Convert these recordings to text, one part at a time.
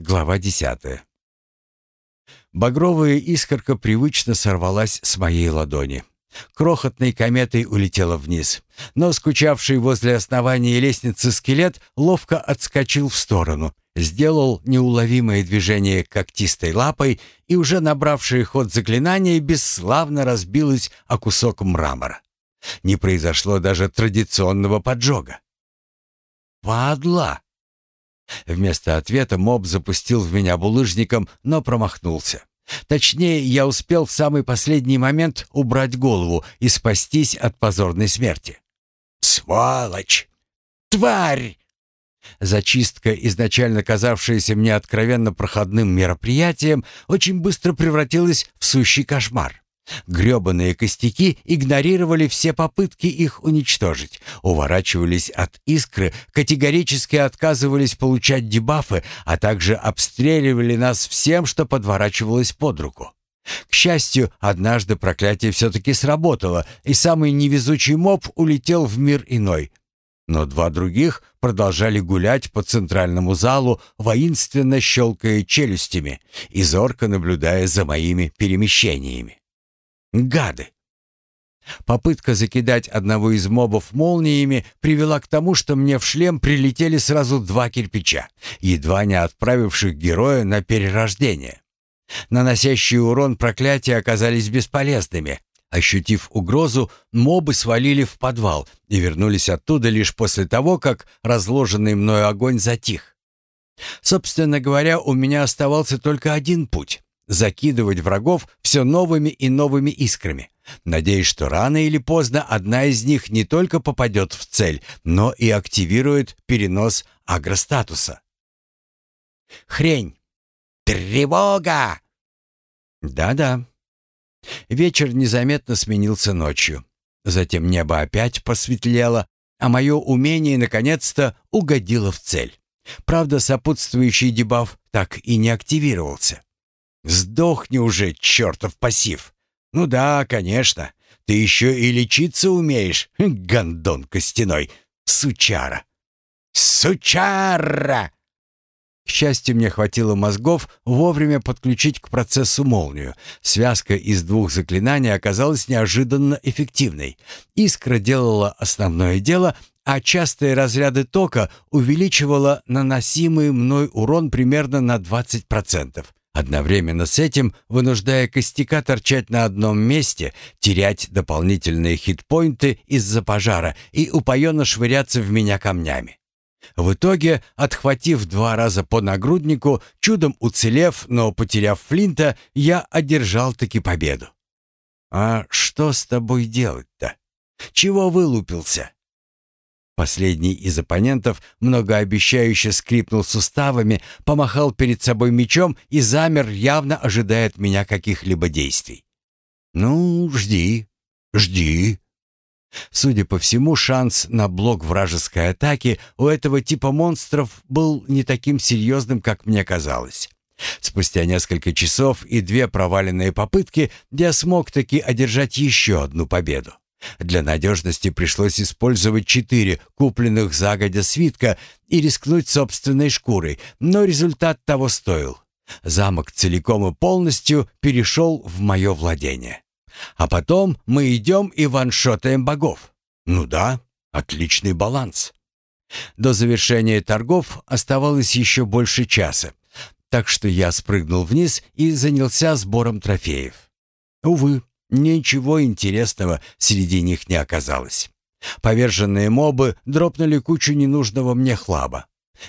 Глава десятая. Багровая искорка привычно сорвалась с моей ладони. Крохотной кометой улетела вниз, но скучавший возле основания лестницы скелет ловко отскочил в сторону, сделал неуловимое движение когтистой лапой и уже набравшее ход заклинание бесславно разбилось о кусок мрамора. Не произошло даже традиционного поджога. «Падла!» Вместо ответа моб запустил в меня булыжником, но промахнулся. Точнее, я успел в самый последний момент убрать голову и спастись от позорной смерти. «Сволочь! Тварь!» Зачистка, изначально казавшаяся мне откровенно проходным мероприятием, очень быстро превратилась в сущий кошмар. Грёбаные костяки игнорировали все попытки их уничтожить, уворачивались от искры, категорически отказывались получать дебафы, а также обстреливали нас всем, что подворачивалось под руку. К счастью, однажды проклятие все-таки сработало, и самый невезучий моб улетел в мир иной. Но два других продолжали гулять по центральному залу, воинственно щелкая челюстями и зорко наблюдая за моими перемещениями. Гады! Попытка закидать одного из мобов молниями привела к тому, что мне в шлем прилетели сразу два кирпича, едва не отправивших героя на перерождение. Наносящие урон проклятия оказались бесполезными. Ощутив угрозу, мобы свалили в подвал и вернулись оттуда лишь после того, как разложенный мною огонь затих. Собственно говоря, у меня оставался только один путь закидывать врагов все новыми и новыми искрами, надеясь, что рано или поздно одна из них не только попадет в цель, но и активирует перенос агростатуса. Хрень! Тревога! Да-да. Вечер незаметно сменился ночью. Затем небо опять посветлело, а мое умение наконец-то угодило в цель. Правда, сопутствующий дебаф так и не активировался. Сдохни уже, чертов пассив. Ну да, конечно. Ты еще и лечиться умеешь, гондон костяной, сучара. Сучара! К счастью, мне хватило мозгов вовремя подключить к процессу молнию. Связка из двух заклинаний оказалась неожиданно эффективной. Искра делала основное дело, а частые разряды тока увеличивала наносимый мной урон примерно на 20%. Одновременно с этим вынуждая костяка торчать на одном месте, терять дополнительные хитпоинты из-за пожара и упоенно швыряться в меня камнями. В итоге, отхватив два раза по нагруднику, чудом уцелев, но потеряв Флинта, я одержал таки победу. «А что с тобой делать-то? Чего вылупился?» Последний из оппонентов многообещающе скрипнул суставами, помахал перед собой мечом и замер, явно ожидая от меня каких-либо действий. «Ну, жди, жди». Судя по всему, шанс на блок вражеской атаки у этого типа монстров был не таким серьезным, как мне казалось. Спустя несколько часов и две проваленные попытки я смог таки одержать еще одну победу. Для надежности пришлось использовать четыре купленных загодя свитка и рискнуть собственной шкурой, но результат того стоил. Замок целиком и полностью перешел в мое владение. А потом мы идем и ваншотаем богов. Ну да, отличный баланс. До завершения торгов оставалось еще больше часа, так что я спрыгнул вниз и занялся сбором трофеев. Увы, Ничего интересного среди них не оказалось. Поверженные мобы дропнули кучу ненужного мне хлаба.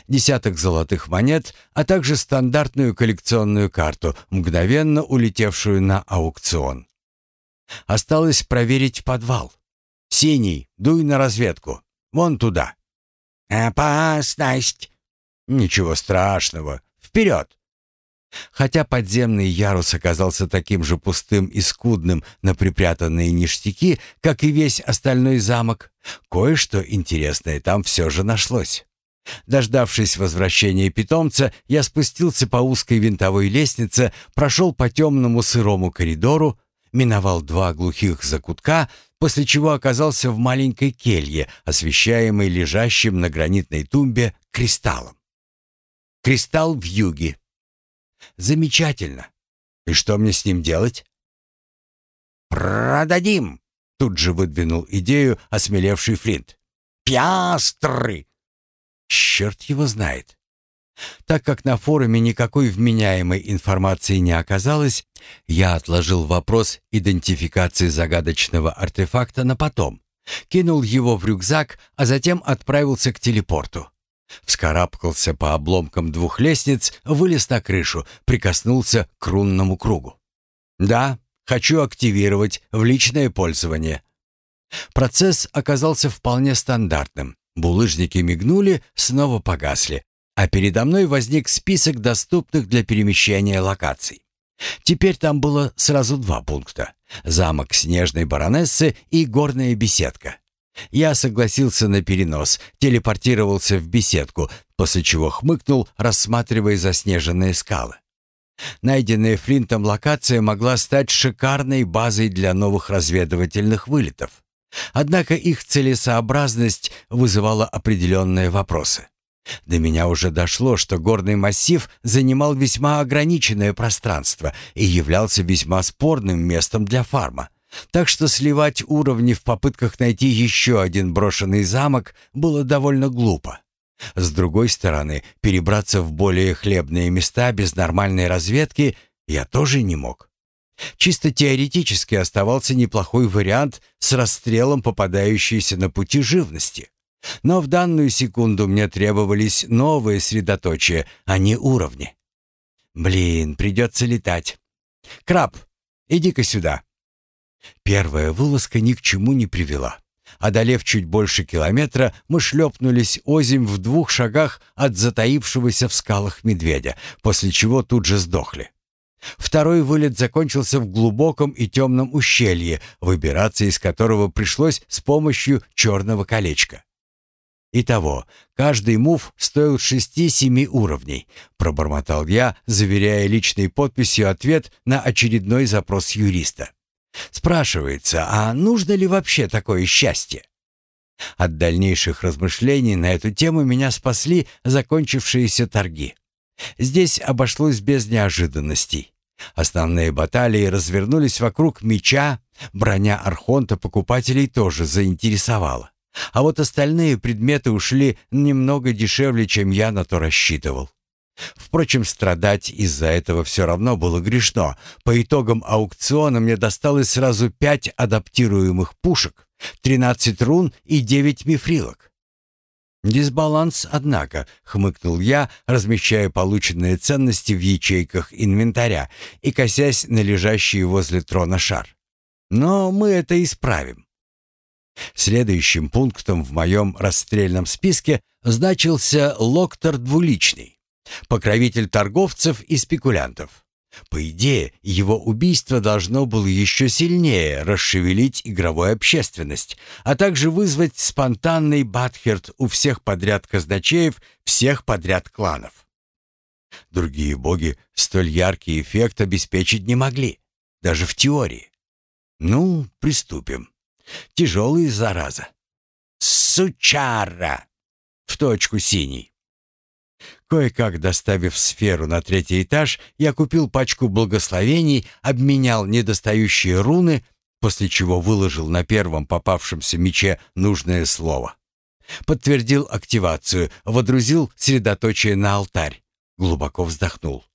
Десяток золотых монет, а также стандартную коллекционную карту, мгновенно улетевшую на аукцион. Осталось проверить подвал. «Синий, дуй на разведку. Вон туда». «Опасность!» «Ничего страшного. Вперед!» Хотя подземный ярус оказался таким же пустым и скудным на припрятанные ништяки, как и весь остальной замок, кое-что интересное там все же нашлось. Дождавшись возвращения питомца, я спустился по узкой винтовой лестнице, прошел по темному сырому коридору, миновал два глухих закутка, после чего оказался в маленькой келье, освещаемой лежащим на гранитной тумбе кристаллом. Кристалл в юге Замечательно. И что мне с ним делать? Продадим, тут же выдвинул идею осмелевший Флинт. Пиастры. Черт его знает. Так как на форуме никакой вменяемой информации не оказалось, я отложил вопрос идентификации загадочного артефакта на потом, кинул его в рюкзак, а затем отправился к телепорту. Вскарабкался по обломкам двух лестниц, вылез на крышу, прикоснулся к рунному кругу. «Да, хочу активировать в личное пользование». Процесс оказался вполне стандартным. Булыжники мигнули, снова погасли, а передо мной возник список доступных для перемещения локаций. Теперь там было сразу два пункта. Замок Снежной Баронессы и горная беседка. Я согласился на перенос, телепортировался в беседку, после чего хмыкнул, рассматривая заснеженные скалы. Найденная Флинтом локация могла стать шикарной базой для новых разведывательных вылетов. Однако их целесообразность вызывала определенные вопросы. До меня уже дошло, что горный массив занимал весьма ограниченное пространство и являлся весьма спорным местом для фарма. Так что сливать уровни в попытках найти еще один брошенный замок было довольно глупо. С другой стороны, перебраться в более хлебные места без нормальной разведки я тоже не мог. Чисто теоретически оставался неплохой вариант с расстрелом попадающейся на пути живности. Но в данную секунду мне требовались новые средоточия, а не уровни. Блин, придется летать. Краб, иди-ка сюда. Первая вылазка ни к чему не привела. Одолев чуть больше километра, мы шлепнулись озимь в двух шагах от затаившегося в скалах медведя, после чего тут же сдохли. Второй вылет закончился в глубоком и темном ущелье, выбираться из которого пришлось с помощью черного колечка. Итого, каждый мув стоил шести-семи уровней, пробормотал я, заверяя личной подписью ответ на очередной запрос юриста. Спрашивается, а нужно ли вообще такое счастье? От дальнейших размышлений на эту тему меня спасли закончившиеся торги. Здесь обошлось без неожиданностей. Основные баталии развернулись вокруг меча, броня Архонта покупателей тоже заинтересовала. А вот остальные предметы ушли немного дешевле, чем я на то рассчитывал. Впрочем, страдать из-за этого все равно было грешно. По итогам аукциона мне досталось сразу пять адаптируемых пушек, 13 рун и 9 мифрилок. «Дисбаланс, однако», — хмыкнул я, размещая полученные ценности в ячейках инвентаря и косясь на лежащий возле трона шар. «Но мы это исправим». Следующим пунктом в моем расстрельном списке значился Локтор Двуличный, покровитель торговцев и спекулянтов. По идее, его убийство должно было еще сильнее расшевелить игровую общественность, а также вызвать спонтанный батхерт у всех подряд казначеев всех подряд кланов. Другие боги столь яркий эффект обеспечить не могли, даже в теории. Ну, приступим. Тяжелый, зараза. Сучара! В точку синий. Кое-как доставив сферу на третий этаж, я купил пачку благословений, обменял недостающие руны, после чего выложил на первом попавшемся мече нужное слово. Подтвердил активацию, водрузил средоточие на алтарь. Глубоко вздохнул.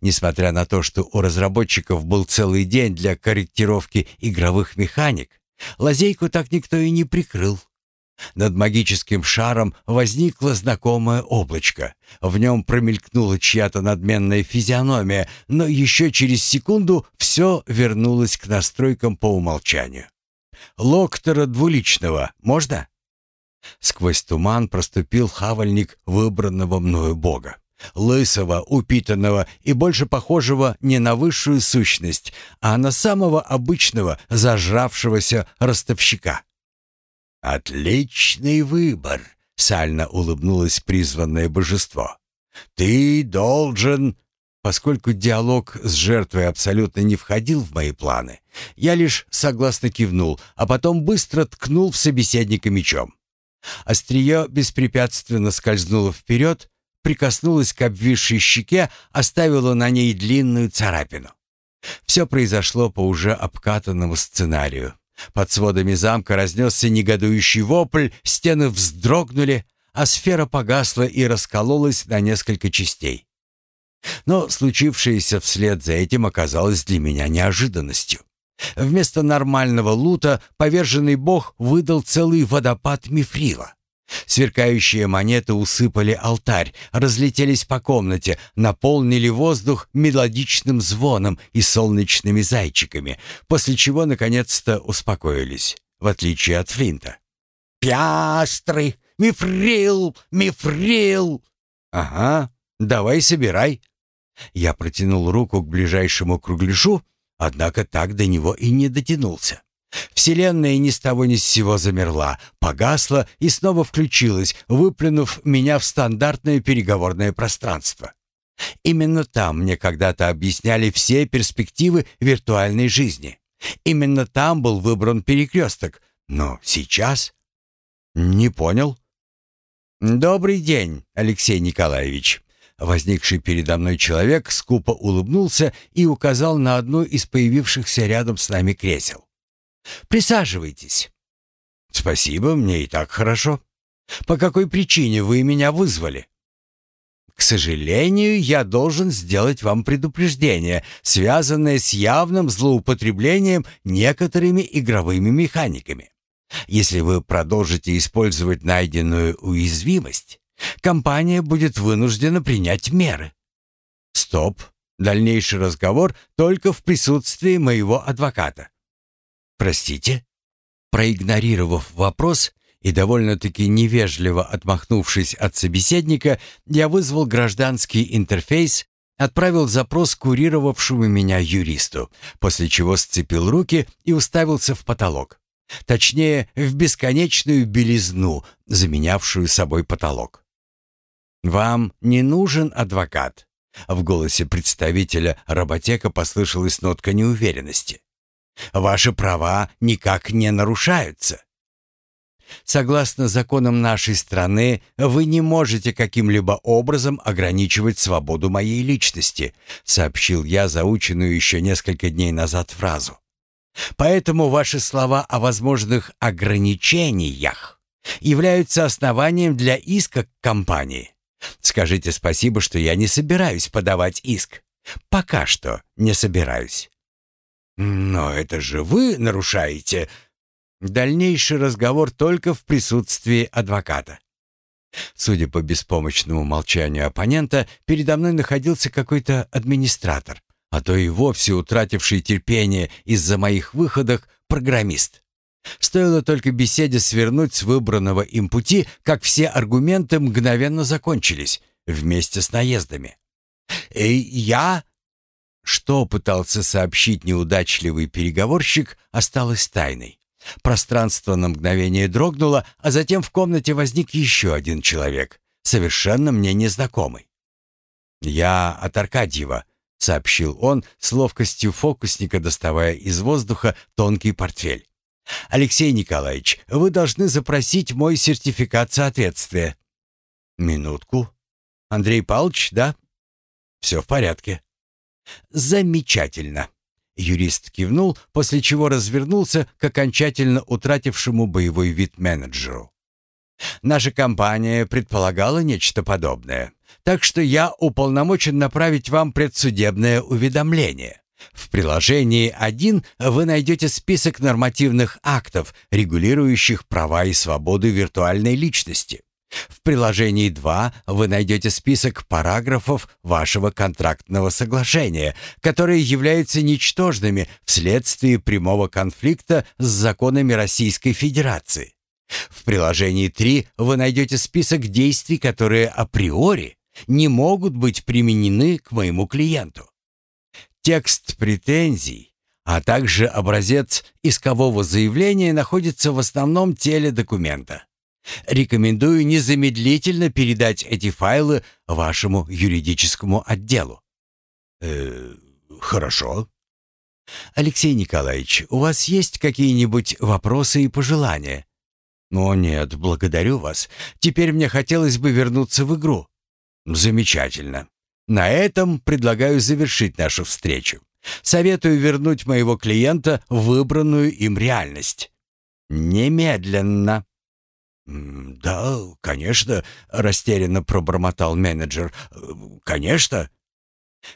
Несмотря на то, что у разработчиков был целый день для корректировки игровых механик, Лазейку так никто и не прикрыл. Над магическим шаром возникло знакомое облачко. В нем промелькнула чья-то надменная физиономия, но еще через секунду все вернулось к настройкам по умолчанию. «Локтора двуличного можно?» Сквозь туман проступил хавальник выбранного мною бога. Лысого, упитанного и больше похожего не на высшую сущность, а на самого обычного зажравшегося ростовщика. «Отличный выбор», — сально улыбнулось призванное божество. «Ты должен...» Поскольку диалог с жертвой абсолютно не входил в мои планы, я лишь согласно кивнул, а потом быстро ткнул в собеседника мечом. Острие беспрепятственно скользнуло вперед, прикоснулась к обвисшей щеке, оставила на ней длинную царапину. Все произошло по уже обкатанному сценарию. Под сводами замка разнесся негодующий вопль, стены вздрогнули, а сфера погасла и раскололась на несколько частей. Но случившееся вслед за этим оказалось для меня неожиданностью. Вместо нормального лута поверженный бог выдал целый водопад мифрила. Сверкающие монеты усыпали алтарь, разлетелись по комнате, наполнили воздух мелодичным звоном и солнечными зайчиками, после чего наконец-то успокоились, в отличие от Флинта. «Пиастры! Мифрил! Мифрил!» «Ага, давай собирай». Я протянул руку к ближайшему кругляшу, однако так до него и не дотянулся. Вселенная ни с того ни с сего замерла, погасла и снова включилась, выплюнув меня в стандартное переговорное пространство. Именно там мне когда-то объясняли все перспективы виртуальной жизни. Именно там был выбран перекресток. Но сейчас... Не понял. «Добрый день, Алексей Николаевич». Возникший передо мной человек скупо улыбнулся и указал на одну из появившихся рядом с нами кресел. Присаживайтесь». «Спасибо, мне и так хорошо. По какой причине вы меня вызвали?» «К сожалению, я должен сделать вам предупреждение, связанное с явным злоупотреблением некоторыми игровыми механиками. Если вы продолжите использовать найденную уязвимость, компания будет вынуждена принять меры». «Стоп. Дальнейший разговор только в присутствии моего адвоката». «Простите?» Проигнорировав вопрос и довольно-таки невежливо отмахнувшись от собеседника, я вызвал гражданский интерфейс, отправил запрос курировавшему меня юристу, после чего сцепил руки и уставился в потолок. Точнее, в бесконечную белизну, заменявшую собой потолок. «Вам не нужен адвокат?» В голосе представителя роботека послышалась нотка неуверенности. Ваши права никак не нарушаются. Согласно законам нашей страны, вы не можете каким-либо образом ограничивать свободу моей личности, сообщил я заученную еще несколько дней назад фразу. Поэтому ваши слова о возможных ограничениях являются основанием для иска к компании. Скажите спасибо, что я не собираюсь подавать иск. Пока что не собираюсь. «Но это же вы нарушаете...» Дальнейший разговор только в присутствии адвоката. Судя по беспомощному молчанию оппонента, передо мной находился какой-то администратор, а то и вовсе утративший терпение из-за моих выходов программист. Стоило только беседе свернуть с выбранного им пути, как все аргументы мгновенно закончились, вместе с наездами. «Эй, я что пытался сообщить неудачливый переговорщик, осталось тайной. Пространство на мгновение дрогнуло, а затем в комнате возник еще один человек, совершенно мне незнакомый. «Я от Аркадьева», — сообщил он, с ловкостью фокусника доставая из воздуха тонкий портфель. «Алексей Николаевич, вы должны запросить мой сертификат соответствия». «Минутку. Андрей Павлович, да?» «Все в порядке». «Замечательно!» Юрист кивнул, после чего развернулся к окончательно утратившему боевой вид менеджеру. «Наша компания предполагала нечто подобное, так что я уполномочен направить вам предсудебное уведомление. В приложении 1 вы найдете список нормативных актов, регулирующих права и свободы виртуальной личности. В приложении 2 вы найдете список параграфов вашего контрактного соглашения, которые являются ничтожными вследствие прямого конфликта с законами Российской Федерации. В приложении 3 вы найдете список действий, которые априори не могут быть применены к моему клиенту. Текст претензий, а также образец искового заявления находится в основном теле документа. Рекомендую незамедлительно передать эти файлы вашему юридическому отделу. Э, хорошо. Алексей Николаевич, у вас есть какие-нибудь вопросы и пожелания? О нет, благодарю вас. Теперь мне хотелось бы вернуться в игру. Замечательно. На этом предлагаю завершить нашу встречу. Советую вернуть моего клиента в выбранную им реальность. Немедленно. «Да, конечно», — растерянно пробормотал менеджер. «Конечно».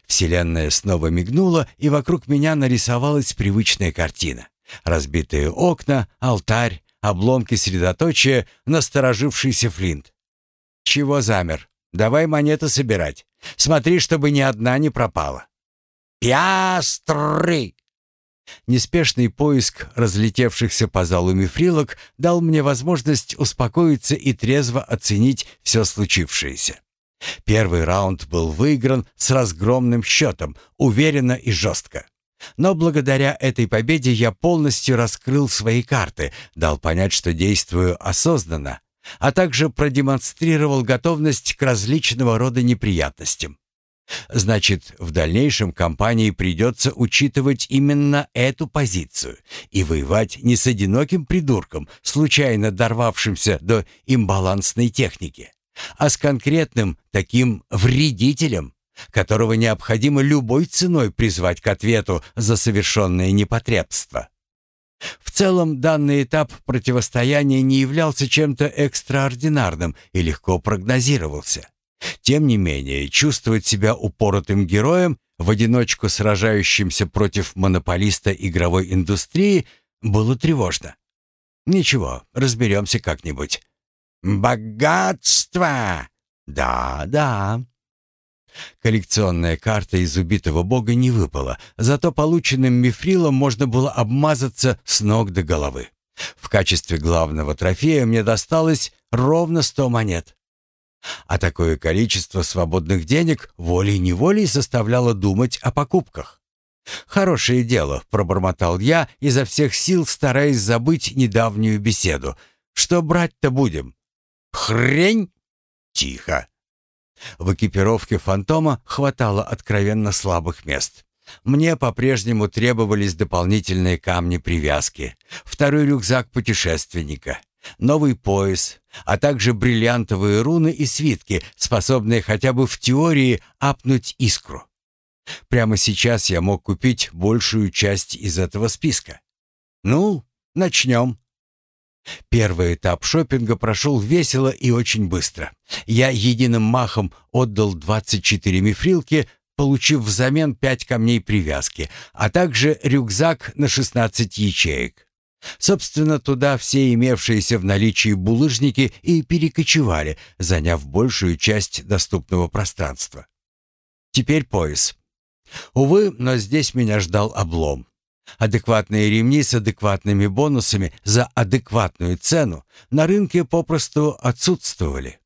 Вселенная снова мигнула, и вокруг меня нарисовалась привычная картина. Разбитые окна, алтарь, обломки средоточия, насторожившийся Флинт. «Чего замер? Давай монеты собирать. Смотри, чтобы ни одна не пропала». «Пиастры!» Неспешный поиск разлетевшихся по залу мифрилок дал мне возможность успокоиться и трезво оценить все случившееся. Первый раунд был выигран с разгромным счетом, уверенно и жестко. Но благодаря этой победе я полностью раскрыл свои карты, дал понять, что действую осознанно, а также продемонстрировал готовность к различного рода неприятностям. Значит, в дальнейшем компании придется учитывать именно эту позицию и воевать не с одиноким придурком, случайно дорвавшимся до имбалансной техники, а с конкретным таким вредителем, которого необходимо любой ценой призвать к ответу за совершенное непотребство. В целом, данный этап противостояния не являлся чем-то экстраординарным и легко прогнозировался. Тем не менее, чувствовать себя упоротым героем, в одиночку сражающимся против монополиста игровой индустрии, было тревожно. Ничего, разберемся как-нибудь. «Богатство!» «Да, да». Коллекционная карта из убитого бога не выпала, зато полученным мифрилом можно было обмазаться с ног до головы. В качестве главного трофея мне досталось ровно сто монет. А такое количество свободных денег волей-неволей заставляло думать о покупках. «Хорошее дело», — пробормотал я, изо всех сил стараясь забыть недавнюю беседу. «Что брать-то будем?» «Хрень!» «Тихо!» В экипировке «Фантома» хватало откровенно слабых мест. Мне по-прежнему требовались дополнительные камни привязки, второй рюкзак путешественника, новый пояс, а также бриллиантовые руны и свитки, способные хотя бы в теории апнуть искру. Прямо сейчас я мог купить большую часть из этого списка. Ну, начнем. Первый этап шопинга прошел весело и очень быстро. Я единым махом отдал 24 мифрилки, получив взамен 5 камней привязки, а также рюкзак на 16 ячеек. Собственно, туда все имевшиеся в наличии булыжники и перекочевали, заняв большую часть доступного пространства. Теперь пояс. Увы, но здесь меня ждал облом. Адекватные ремни с адекватными бонусами за адекватную цену на рынке попросту отсутствовали.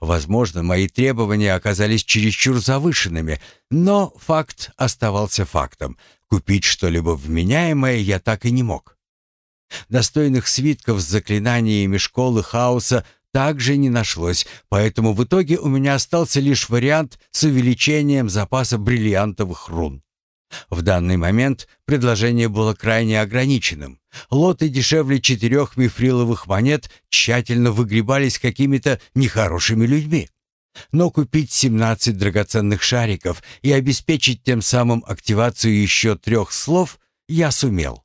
Возможно, мои требования оказались чересчур завышенными, но факт оставался фактом. Купить что-либо вменяемое я так и не мог. Достойных свитков с заклинаниями школы хаоса также не нашлось, поэтому в итоге у меня остался лишь вариант с увеличением запаса бриллиантовых рун. В данный момент предложение было крайне ограниченным. Лоты дешевле четырех мифриловых монет тщательно выгребались какими-то нехорошими людьми. Но купить 17 драгоценных шариков и обеспечить тем самым активацию еще трех слов я сумел.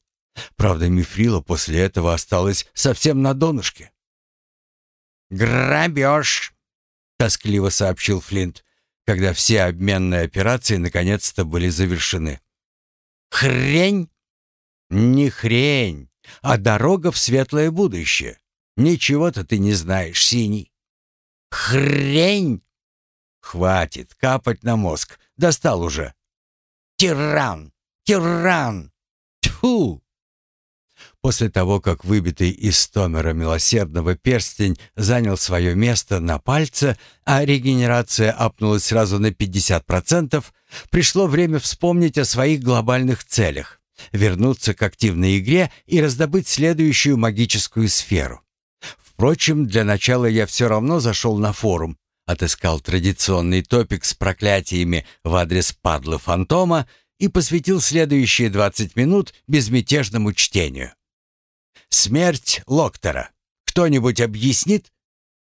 Правда, мифрила после этого осталась совсем на донышке. «Грабеж!» — тоскливо сообщил Флинт, когда все обменные операции наконец-то были завершены. «Хрень?» «Не хрень, а дорога в светлое будущее. Ничего-то ты не знаешь, синий». «Хрень!» «Хватит капать на мозг. Достал уже». «Тиран! Тиран!» Тьфу! После того, как выбитый из томера милосердного перстень занял свое место на пальце, а регенерация апнулась сразу на 50%, пришло время вспомнить о своих глобальных целях, вернуться к активной игре и раздобыть следующую магическую сферу. Впрочем, для начала я все равно зашел на форум, отыскал традиционный топик с проклятиями в адрес падлы фантома и посвятил следующие 20 минут безмятежному чтению. Смерть Локтора. Кто-нибудь объяснит?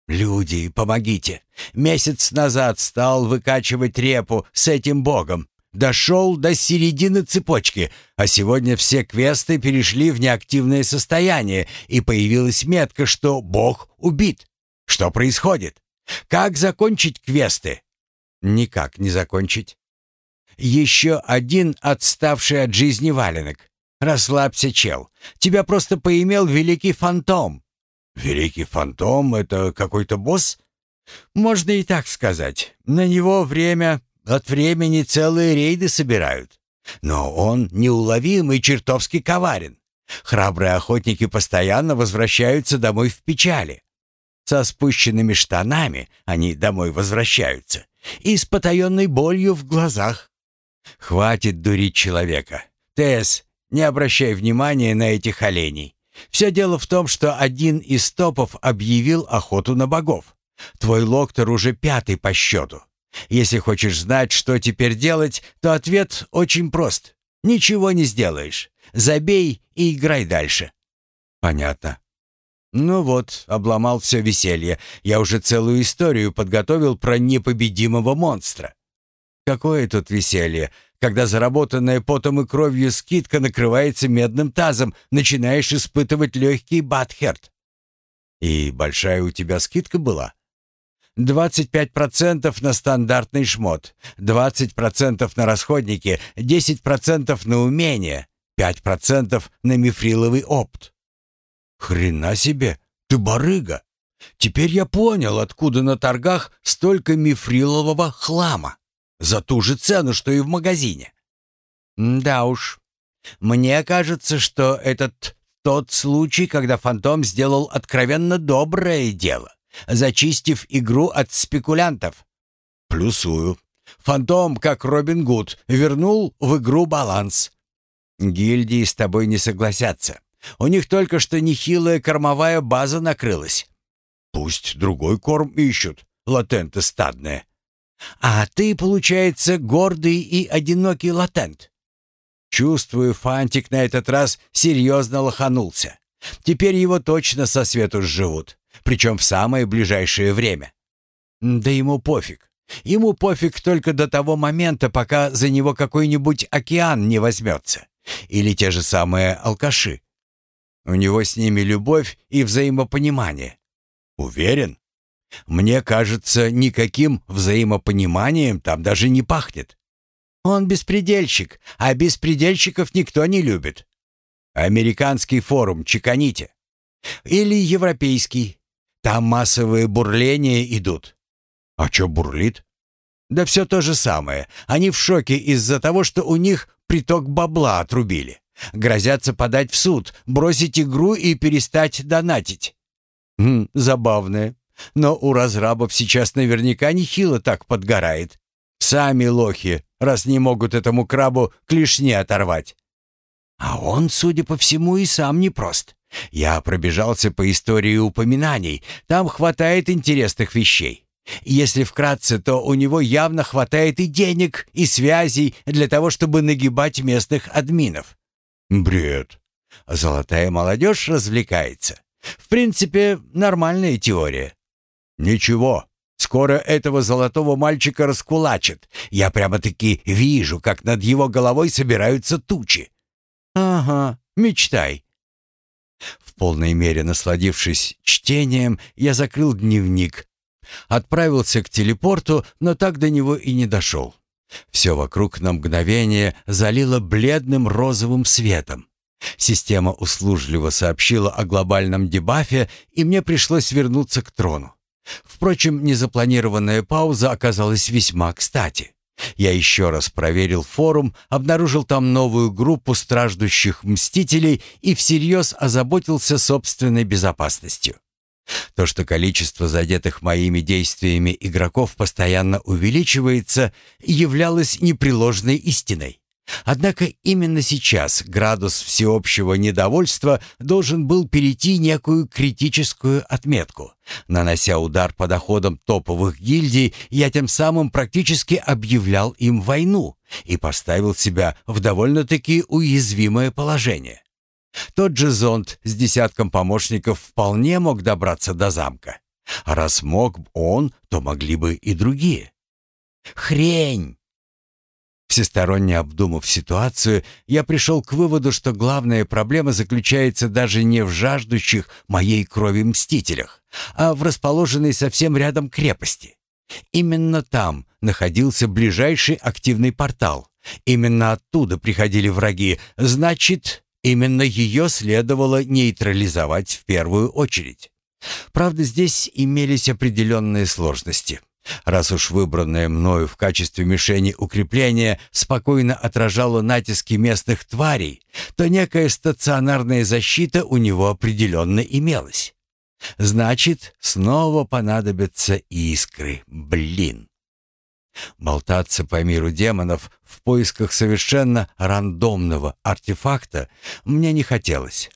«Люди, помогите! Месяц назад стал выкачивать репу с этим богом. Дошел до середины цепочки, а сегодня все квесты перешли в неактивное состояние, и появилась метка, что бог убит. Что происходит? Как закончить квесты?» «Никак не закончить. Еще один отставший от жизни валенок. Расслабься, чел. Тебя просто поимел великий фантом. Великий фантом — это какой-то босс? Можно и так сказать. На него время от времени целые рейды собирают. Но он неуловим и чертовски коварен. Храбрые охотники постоянно возвращаются домой в печали. Со спущенными штанами они домой возвращаются. И с потаенной болью в глазах. Хватит дурить человека. Тесс, не обращай внимания на этих оленей. Все дело в том, что один из топов объявил охоту на богов. Твой локтор уже пятый по счету. Если хочешь знать, что теперь делать, то ответ очень прост. Ничего не сделаешь. Забей и играй дальше. Понятно. Ну вот, обломал все веселье. Я уже целую историю подготовил про непобедимого монстра. Какое тут веселье, когда заработанная потом и кровью скидка накрывается медным тазом, начинаешь испытывать легкий батхерт. И большая у тебя скидка была? 25% на стандартный шмот, 20% на расходники, 10% на умения, 5% на мифриловый опт. Хрена себе, ты барыга. Теперь я понял, откуда на торгах столько мифрилового хлама. За ту же цену, что и в магазине. Да уж. Мне кажется, что этот тот случай, когда Фантом сделал откровенно доброе дело, зачистив игру от спекулянтов. Плюсую. Фантом, как Робин Гуд, вернул в игру баланс. Гильдии с тобой не согласятся. У них только что нехилая кормовая база накрылась. Пусть другой корм ищут, латенты стадные. А ты, получается, гордый и одинокий латент. Чувствую, Фантик на этот раз серьезно лоханулся. Теперь его точно со свету сживут, причем в самое ближайшее время. Да ему пофиг. Ему пофиг только до того момента, пока за него какой-нибудь океан не возьмется. Или те же самые алкаши. У него с ними любовь и взаимопонимание. Уверен? Мне кажется, никаким взаимопониманием там даже не пахнет. Он беспредельщик, а беспредельщиков никто не любит. Американский форум чеканите. Или европейский. Там массовые бурления идут. А чё бурлит? Да все то же самое. Они в шоке из-за того, что у них приток бабла отрубили. Грозятся подать в суд, бросить игру и перестать донатить. Хм, забавное. Но у разрабов сейчас наверняка нехило так подгорает. Сами лохи, раз не могут этому крабу клешни оторвать. А он, судя по всему, и сам непрост. Я пробежался по истории упоминаний. Там хватает интересных вещей. Если вкратце, то у него явно хватает и денег, и связей для того, чтобы нагибать местных админов. Бред. Золотая молодежь развлекается. В принципе, нормальная теория. «Ничего, скоро этого золотого мальчика раскулачат. Я прямо-таки вижу, как над его головой собираются тучи». «Ага, мечтай». В полной мере насладившись чтением, я закрыл дневник. Отправился к телепорту, но так до него и не дошел. Все вокруг на мгновение залило бледным розовым светом. Система услужливо сообщила о глобальном дебафе, и мне пришлось вернуться к трону. Впрочем, незапланированная пауза оказалась весьма кстати. Я еще раз проверил форум, обнаружил там новую группу страждущих мстителей и всерьез озаботился собственной безопасностью. То, что количество задетых моими действиями игроков постоянно увеличивается, являлось непреложной истиной. Однако именно сейчас градус всеобщего недовольства должен был перейти некую критическую отметку. Нанося удар по доходам топовых гильдий, я тем самым практически объявлял им войну и поставил себя в довольно-таки уязвимое положение. Тот же зонд с десятком помощников вполне мог добраться до замка. А раз мог он, то могли бы и другие. Хрень! Всесторонне обдумав ситуацию, я пришел к выводу, что главная проблема заключается даже не в жаждущих моей крови мстителях, а в расположенной совсем рядом крепости. Именно там находился ближайший активный портал. Именно оттуда приходили враги, значит, именно ее следовало нейтрализовать в первую очередь. Правда, здесь имелись определенные сложности. Раз уж выбранное мною в качестве мишени укрепление спокойно отражало натиски местных тварей, то некая стационарная защита у него определенно имелась. Значит, снова понадобятся искры, блин. Болтаться по миру демонов в поисках совершенно рандомного артефакта мне не хотелось.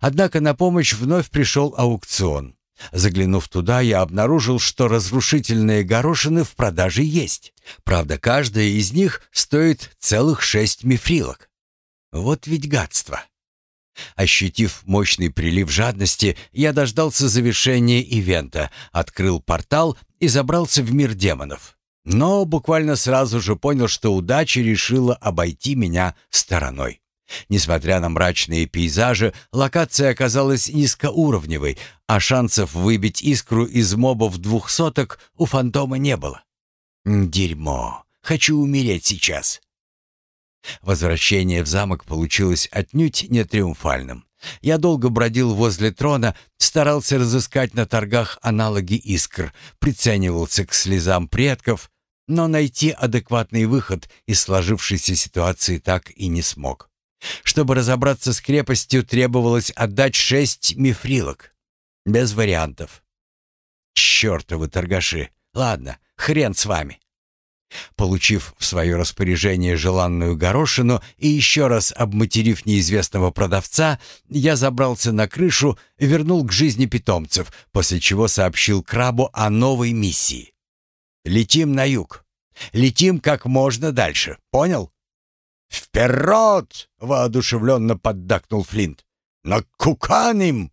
Однако на помощь вновь пришел аукцион. Заглянув туда, я обнаружил, что разрушительные горошины в продаже есть. Правда, каждая из них стоит целых шесть мифрилок. Вот ведь гадство. Ощутив мощный прилив жадности, я дождался завершения ивента, открыл портал и забрался в мир демонов. Но буквально сразу же понял, что удача решила обойти меня стороной. Несмотря на мрачные пейзажи, локация оказалась низкоуровневой, а шансов выбить искру из мобов двухсоток у фантома не было. Дерьмо. Хочу умереть сейчас. Возвращение в замок получилось отнюдь не триумфальным. Я долго бродил возле трона, старался разыскать на торгах аналоги искр, приценивался к слезам предков, но найти адекватный выход из сложившейся ситуации так и не смог. Чтобы разобраться с крепостью, требовалось отдать шесть мифрилок. Без вариантов. Чёртовы торгаши. Ладно, хрен с вами. Получив в свое распоряжение желанную горошину и еще раз обматерив неизвестного продавца, я забрался на крышу и вернул к жизни питомцев, после чего сообщил крабу о новой миссии. «Летим на юг. Летим как можно дальше. Понял?» «Вперед!» — воодушевленно поддакнул Флинт. «На куканим!»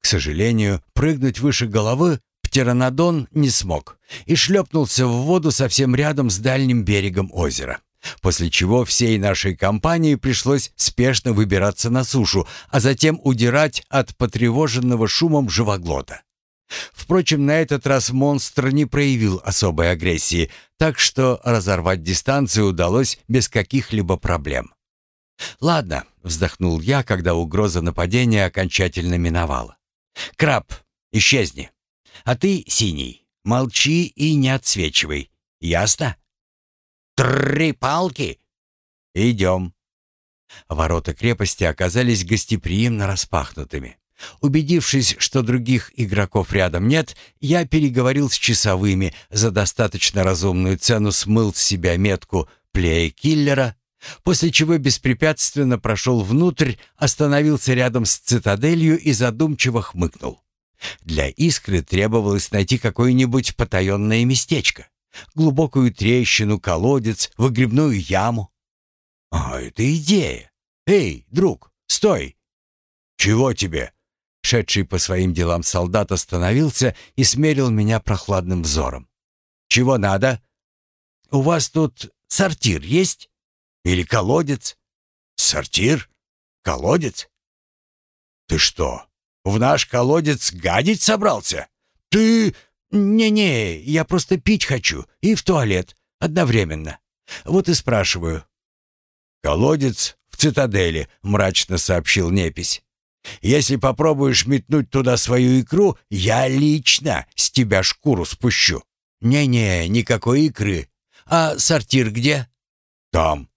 К сожалению, прыгнуть выше головы птеранодон не смог и шлепнулся в воду совсем рядом с дальним берегом озера. После чего всей нашей компании пришлось спешно выбираться на сушу, а затем удирать от потревоженного шумом живоглота. Впрочем, на этот раз монстр не проявил особой агрессии, так что разорвать дистанцию удалось без каких-либо проблем. «Ладно», — вздохнул я, когда угроза нападения окончательно миновала. «Краб, исчезни. А ты, синий, молчи и не отсвечивай. Ясно?» «Три палки!» «Идем». Ворота крепости оказались гостеприимно распахнутыми. Убедившись, что других игроков рядом нет, я переговорил с часовыми, за достаточно разумную цену смыл с себя метку плея-киллера, после чего беспрепятственно прошел внутрь, остановился рядом с цитаделью и задумчиво хмыкнул. Для искры требовалось найти какое-нибудь потаенное местечко. Глубокую трещину, колодец, выгребную яму. А, это идея. Эй, друг, стой! Чего тебе? Шедший по своим делам солдат остановился и смерил меня прохладным взором. «Чего надо?» «У вас тут сортир есть? Или колодец?» «Сортир? Колодец?» «Ты что, в наш колодец гадить собрался? Ты...» «Не-не, я просто пить хочу и в туалет одновременно. Вот и спрашиваю». «Колодец в цитадели», — мрачно сообщил Непись. Если попробуешь метнуть туда свою икру, я лично с тебя шкуру спущу. Не-не, никакой икры. А сортир где? Там.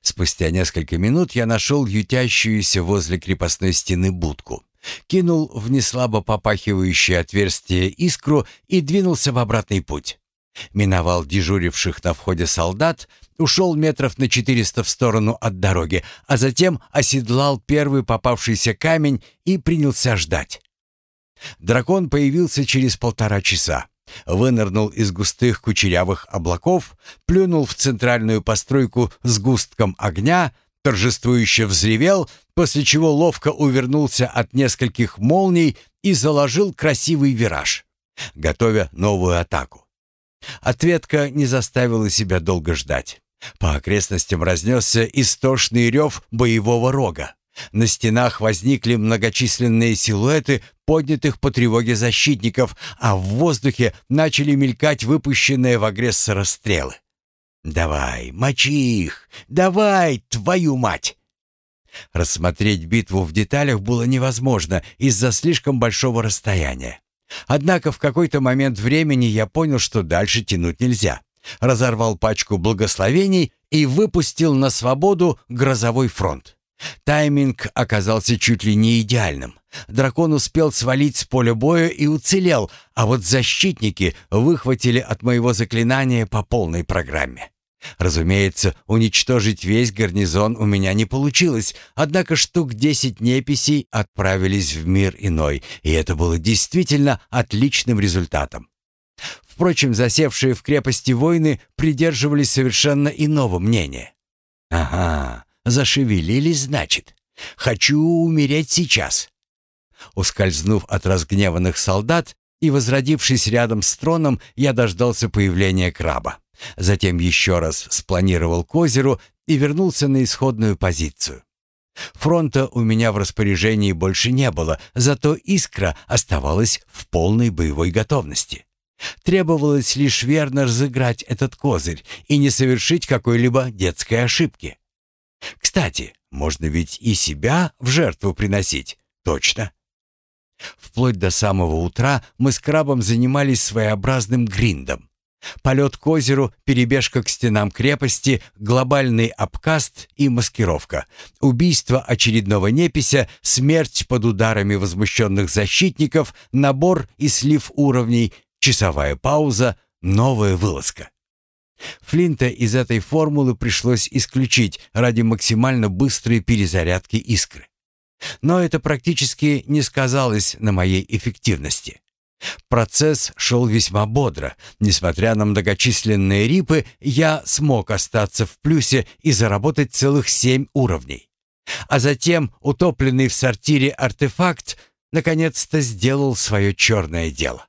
Спустя несколько минут я нашел ютящуюся возле крепостной стены будку. Кинул в неслабо попахивающее отверстие искру и двинулся в обратный путь. Миновал дежуривших на входе солдат, ушел метров на четыреста в сторону от дороги, а затем оседлал первый попавшийся камень и принялся ждать. Дракон появился через полтора часа. Вынырнул из густых кучерявых облаков, плюнул в центральную постройку с густком огня, торжествующе взревел, после чего ловко увернулся от нескольких молний и заложил красивый вираж, готовя новую атаку. Ответка не заставила себя долго ждать. По окрестностям разнесся истошный рев боевого рога. На стенах возникли многочисленные силуэты поднятых по тревоге защитников, а в воздухе начали мелькать выпущенные в агрессора стрелы. «Давай, мочи их! Давай, твою мать!» Рассмотреть битву в деталях было невозможно из-за слишком большого расстояния. Однако в какой-то момент времени я понял, что дальше тянуть нельзя. Разорвал пачку благословений и выпустил на свободу грозовой фронт. Тайминг оказался чуть ли не идеальным. Дракон успел свалить с поля боя и уцелел, а вот защитники выхватили от моего заклинания по полной программе. Разумеется, уничтожить весь гарнизон у меня не получилось, однако штук десять неписей отправились в мир иной, и это было действительно отличным результатом. Впрочем, засевшие в крепости воины придерживались совершенно иного мнения. «Ага, зашевелились, значит. Хочу умереть сейчас». Ускользнув от разгневанных солдат и возродившись рядом с троном, я дождался появления краба. Затем еще раз спланировал к озеру и вернулся на исходную позицию. Фронта у меня в распоряжении больше не было, зато искра оставалась в полной боевой готовности. Требовалось лишь верно разыграть этот козырь и не совершить какой-либо детской ошибки. Кстати, можно ведь и себя в жертву приносить, точно. Вплоть до самого утра мы с крабом занимались своеобразным гриндом. Полет к озеру, перебежка к стенам крепости, глобальный обкаст и маскировка. Убийство очередного непися, смерть под ударами возмущенных защитников, набор и слив уровней, часовая пауза, новая вылазка. Флинта из этой формулы пришлось исключить ради максимально быстрой перезарядки искры. Но это практически не сказалось на моей эффективности. Процесс шел весьма бодро. Несмотря на многочисленные рипы, я смог остаться в плюсе и заработать целых семь уровней. А затем утопленный в сортире артефакт наконец-то сделал свое черное дело.